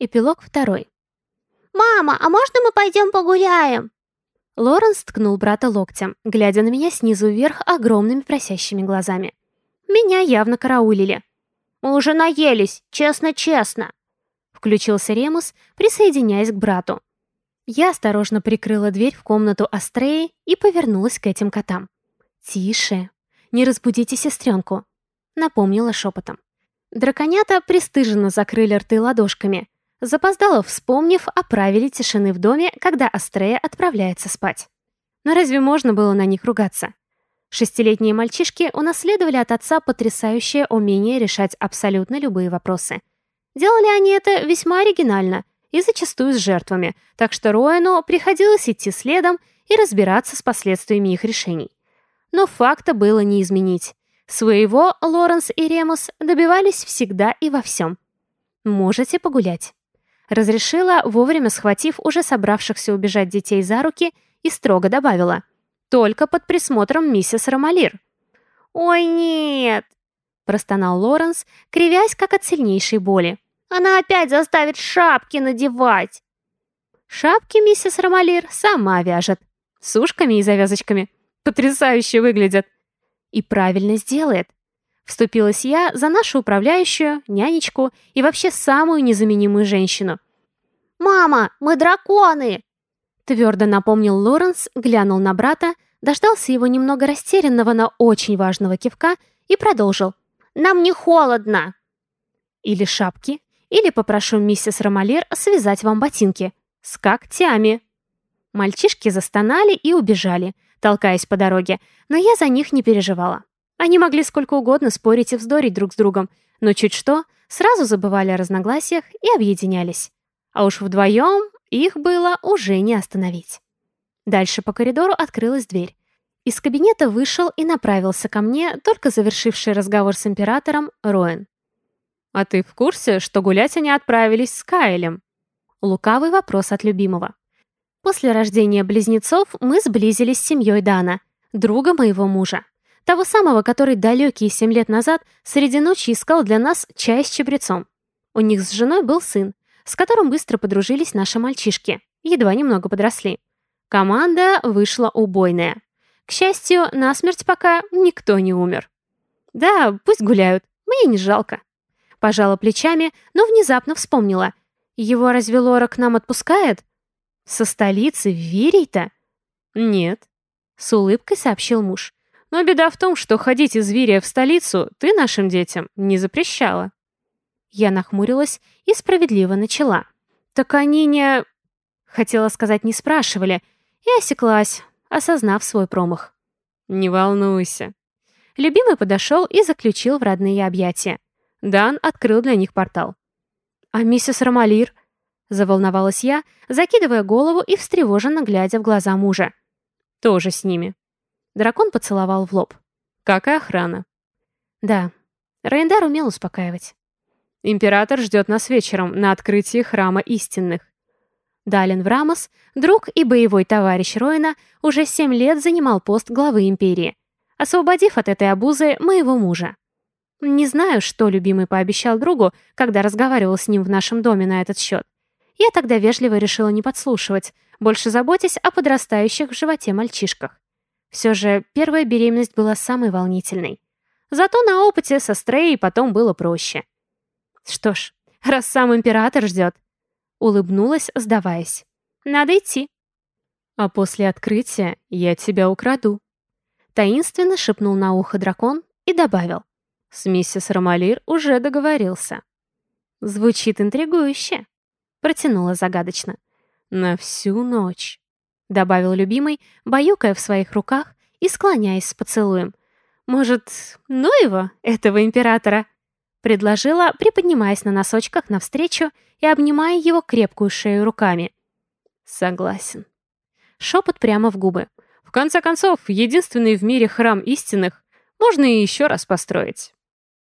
Эпилог второй. «Мама, а можно мы пойдем погуляем?» Лоренс ткнул брата локтем, глядя на меня снизу вверх огромными просящими глазами. Меня явно караулили. «Мы уже наелись, честно-честно!» Включился Ремус, присоединяясь к брату. Я осторожно прикрыла дверь в комнату Астреи и повернулась к этим котам. «Тише! Не разбудите сестренку!» Напомнила шепотом. Драконята пристыженно закрыли рты ладошками. Запоздало вспомнив о правиле тишины в доме, когда Астрея отправляется спать. Но разве можно было на них ругаться? Шестилетние мальчишки унаследовали от отца потрясающее умение решать абсолютно любые вопросы. Делали они это весьма оригинально и зачастую с жертвами, так что Роэну приходилось идти следом и разбираться с последствиями их решений. Но факта было не изменить. Своего Лоренс и Ремус добивались всегда и во всем. «Можете погулять». Разрешила, вовремя схватив уже собравшихся убежать детей за руки, и строго добавила. «Только под присмотром миссис Ромалир». «Ой, нет!» – простонал Лоренс, кривясь, как от сильнейшей боли. «Она опять заставит шапки надевать!» «Шапки миссис Ромалир сама вяжет. С ушками и завязочками. Потрясающе выглядят!» И правильно сделает. Вступилась я за нашу управляющую, нянечку и вообще самую незаменимую женщину. «Мама, мы драконы!» Твердо напомнил Лоренс, глянул на брата, дождался его немного растерянного, но очень важного кивка и продолжил. «Нам не холодно!» «Или шапки, или попрошу миссис Ромалер связать вам ботинки. С когтями!» Мальчишки застонали и убежали, толкаясь по дороге, но я за них не переживала. Они могли сколько угодно спорить и вздорить друг с другом, но чуть что, сразу забывали о разногласиях и объединялись. А уж вдвоем их было уже не остановить. Дальше по коридору открылась дверь. Из кабинета вышел и направился ко мне, только завершивший разговор с императором, Роэн. «А ты в курсе, что гулять они отправились с Кайлем?» Лукавый вопрос от любимого. После рождения близнецов мы сблизились с семьей Дана, друга моего мужа. Того самого, который далекие семь лет назад среди ночи искал для нас чай с чабрецом. У них с женой был сын, с которым быстро подружились наши мальчишки, едва немного подросли. Команда вышла убойная. К счастью, насмерть пока никто не умер. Да, пусть гуляют, мне не жалко. Пожала плечами, но внезапно вспомнила. Его разве Лора к нам отпускает? Со столицы в Вирей-то? Нет, с улыбкой сообщил муж. Но беда в том, что ходить из Вирия в столицу ты нашим детям не запрещала. Я нахмурилась и справедливо начала. «Так они не...» Хотела сказать, не спрашивали, и осеклась, осознав свой промах. «Не волнуйся». Любимый подошел и заключил в родные объятия. Дан открыл для них портал. «А миссис Ромалир?» Заволновалась я, закидывая голову и встревоженно глядя в глаза мужа. «Тоже с ними». Дракон поцеловал в лоб. «Как и охрана». «Да». Рейндар умел успокаивать. Император ждет нас вечером на открытии храма истинных. Далин Врамос, друг и боевой товарищ Роина, уже семь лет занимал пост главы империи, освободив от этой обузы моего мужа. Не знаю, что любимый пообещал другу, когда разговаривал с ним в нашем доме на этот счет. Я тогда вежливо решила не подслушивать, больше заботясь о подрастающих в животе мальчишках. Все же первая беременность была самой волнительной. Зато на опыте со Стрей потом было проще. Что ж, раз сам император ждет. Улыбнулась, сдаваясь. Надо идти. А после открытия я тебя украду. Таинственно шепнул на ухо дракон и добавил. С миссис Ромалир уже договорился. Звучит интригующе. Протянула загадочно. На всю ночь. Добавил любимый, баюкая в своих руках и склоняясь с поцелуем. Может, ну его, этого императора? Предложила, приподнимаясь на носочках навстречу и обнимая его крепкую шею руками. Согласен. Шепот прямо в губы. В конце концов, единственный в мире храм истинных можно и еще раз построить.